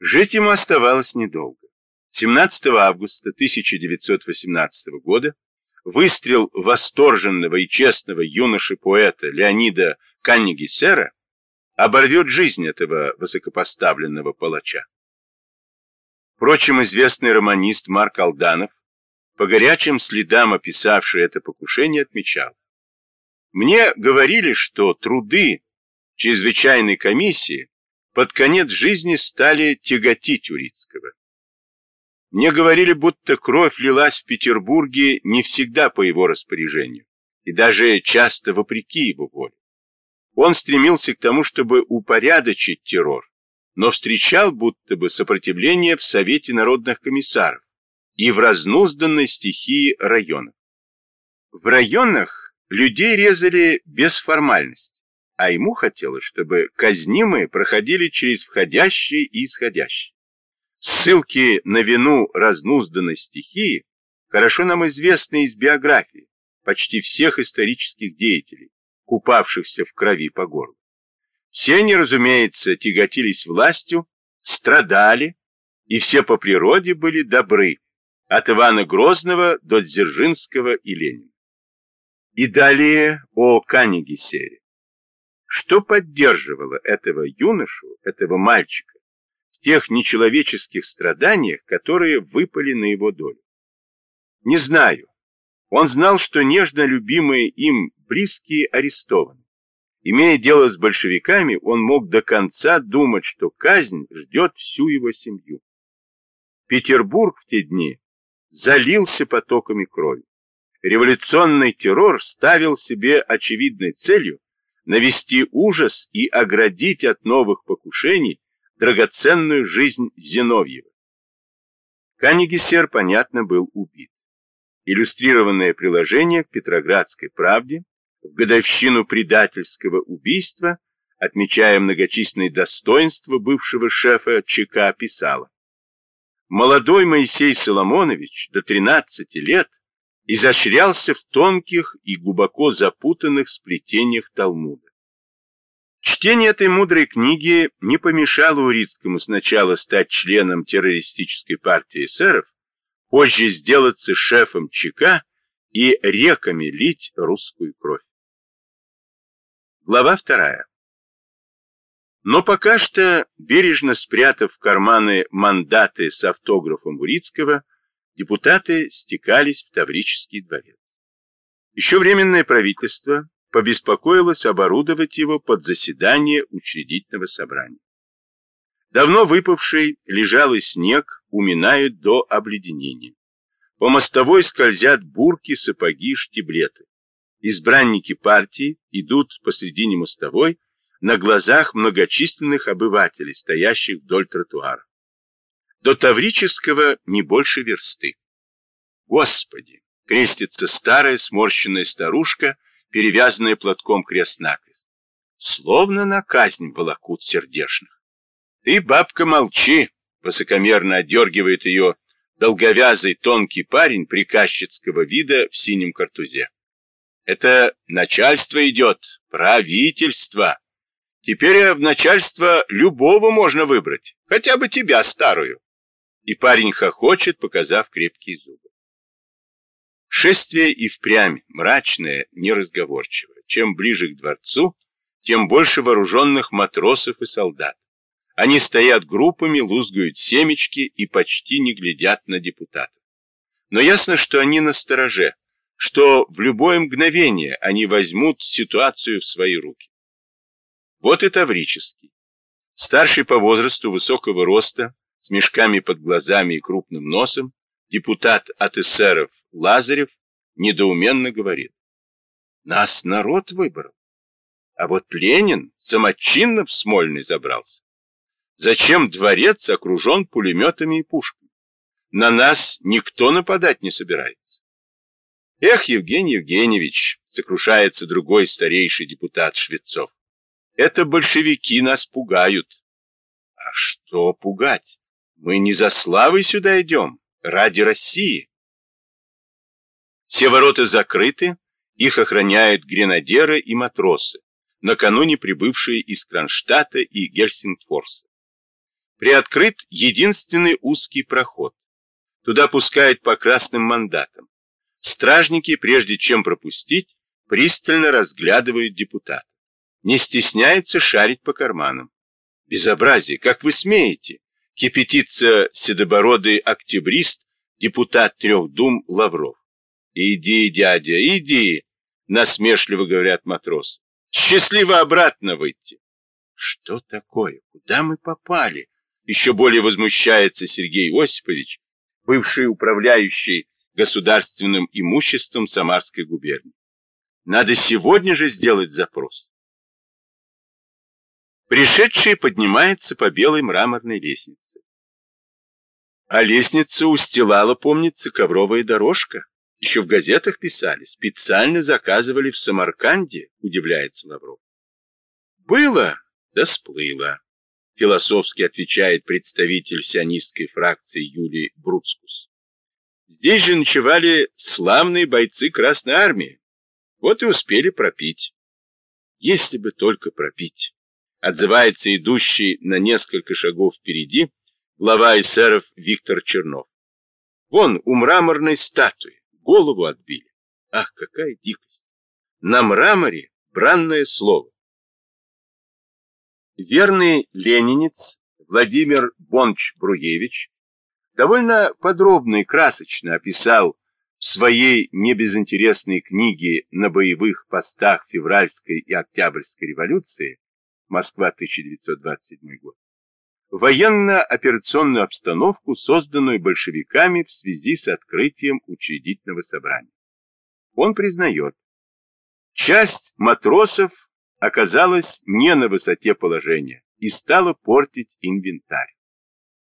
Жить ему оставалось недолго. 17 августа 1918 года выстрел восторженного и честного юноши-поэта Леонида Каннигисера оборвет жизнь этого высокопоставленного палача. Впрочем, известный романист Марк Алданов, по горячим следам описавший это покушение, отмечал. Мне говорили, что труды чрезвычайной комиссии под конец жизни стали тяготить Урицкого. Мне говорили, будто кровь лилась в Петербурге не всегда по его распоряжению, и даже часто вопреки его воле. Он стремился к тому, чтобы упорядочить террор, но встречал будто бы сопротивление в Совете народных комиссаров и в разнузданной стихии районов. В районах людей резали без формальности, а ему хотелось, чтобы казнимые проходили через входящие и исходящие. Ссылки на вину разнузданной стихии хорошо нам известны из биографии почти всех исторических деятелей, купавшихся в крови по горлу. Все они, разумеется, тяготились властью, страдали, и все по природе были добры, от Ивана Грозного до Дзержинского и Ленина. И далее о Канигесере. Что поддерживало этого юношу, этого мальчика, в тех нечеловеческих страданиях, которые выпали на его долю? Не знаю. Он знал, что нежно любимые им близкие арестованы. Имея дело с большевиками, он мог до конца думать, что казнь ждет всю его семью. Петербург в те дни залился потоками крови. Революционный террор ставил себе очевидной целью навести ужас и оградить от новых покушений драгоценную жизнь Зиновьева. Канигисер, понятно, был убит. Иллюстрированное приложение к Петроградской правде в годовщину предательского убийства, отмечая многочисленные достоинства бывшего шефа ЧК, писала. Молодой Моисей Соломонович до 13 лет изощрялся в тонких и глубоко запутанных сплетениях Талмуда. Чтение этой мудрой книги не помешало Урицкому сначала стать членом террористической партии эсеров, позже сделаться шефом ЧК и реками лить русскую кровь. Глава вторая. Но пока что, бережно спрятав в карманы мандаты с автографом Урицкого, депутаты стекались в Таврический дворец. Еще Временное правительство побеспокоилось оборудовать его под заседание учредительного собрания. Давно выпавший лежалый снег уминают до обледенения. По мостовой скользят бурки, сапоги, штиблеты избранники партии идут посредине мостовой на глазах многочисленных обывателей, стоящих вдоль тротуара. До Таврического не больше версты. Господи! Крестится старая сморщенная старушка, перевязанная платком крест-накрест. Словно на казнь волокут сердешных. Ты, бабка, молчи! Высокомерно отдергивает ее долговязый тонкий парень приказчицкого вида в синем картузе. Это начальство идет, правительство. Теперь в начальство любого можно выбрать, хотя бы тебя, старую. И парень хохочет, показав крепкие зубы. Шествие и впрямь мрачное, неразговорчивое. Чем ближе к дворцу, тем больше вооруженных матросов и солдат. Они стоят группами, лузгают семечки и почти не глядят на депутатов. Но ясно, что они на стороже, что в любое мгновение они возьмут ситуацию в свои руки. Вот и Таврический. Старший по возрасту высокого роста, с мешками под глазами и крупным носом, депутат от эсеров Лазарев недоуменно говорит. Нас народ выбрал. А вот Ленин самочинно в Смольный забрался. Зачем дворец окружен пулеметами и пушками? На нас никто нападать не собирается. Эх, Евгений Евгеньевич, сокрушается другой старейший депутат Швецов. Это большевики нас пугают. А что пугать? Мы не за славой сюда идем, ради России. Все ворота закрыты, их охраняют гренадеры и матросы, накануне прибывшие из Кронштадта и Гельсингфорса. Приоткрыт единственный узкий проход. Туда пускают по красным мандатам. Стражники, прежде чем пропустить, пристально разглядывают депутата. Не стесняются шарить по карманам. Безобразие, как вы смеете? Кипятится седобородый октябрист, депутат трех дум Лавров. Иди, дядя, иди, насмешливо говорят матросы. Счастливо обратно выйти. Что такое? Куда мы попали? Еще более возмущается Сергей Осипович, бывший управляющий государственным имуществом Самарской губернии. Надо сегодня же сделать запрос. Пришедший поднимается по белой мраморной лестнице. А лестницу устилала, помнится, ковровая дорожка. Еще в газетах писали, специально заказывали в Самарканде, удивляется Лавров. Было, да сплыло, философски отвечает представитель сионистской фракции Юлий Бруцкус. Здесь же ночевали славные бойцы Красной Армии. Вот и успели пропить. Если бы только пропить, отзывается идущий на несколько шагов впереди глава эсеров Виктор Чернов. Вон у мраморной статуи голову отбили. Ах, какая дикость! На мраморе бранное слово. Верный ленинец Владимир Бонч-Бруевич довольно подробно и красочно описал в своей небезынтересной книге «На боевых постах февральской и октябрьской революции» Москва, 1927 год, военно-операционную обстановку, созданную большевиками в связи с открытием учредительного собрания. Он признает, часть матросов оказалась не на высоте положения и стала портить инвентарь.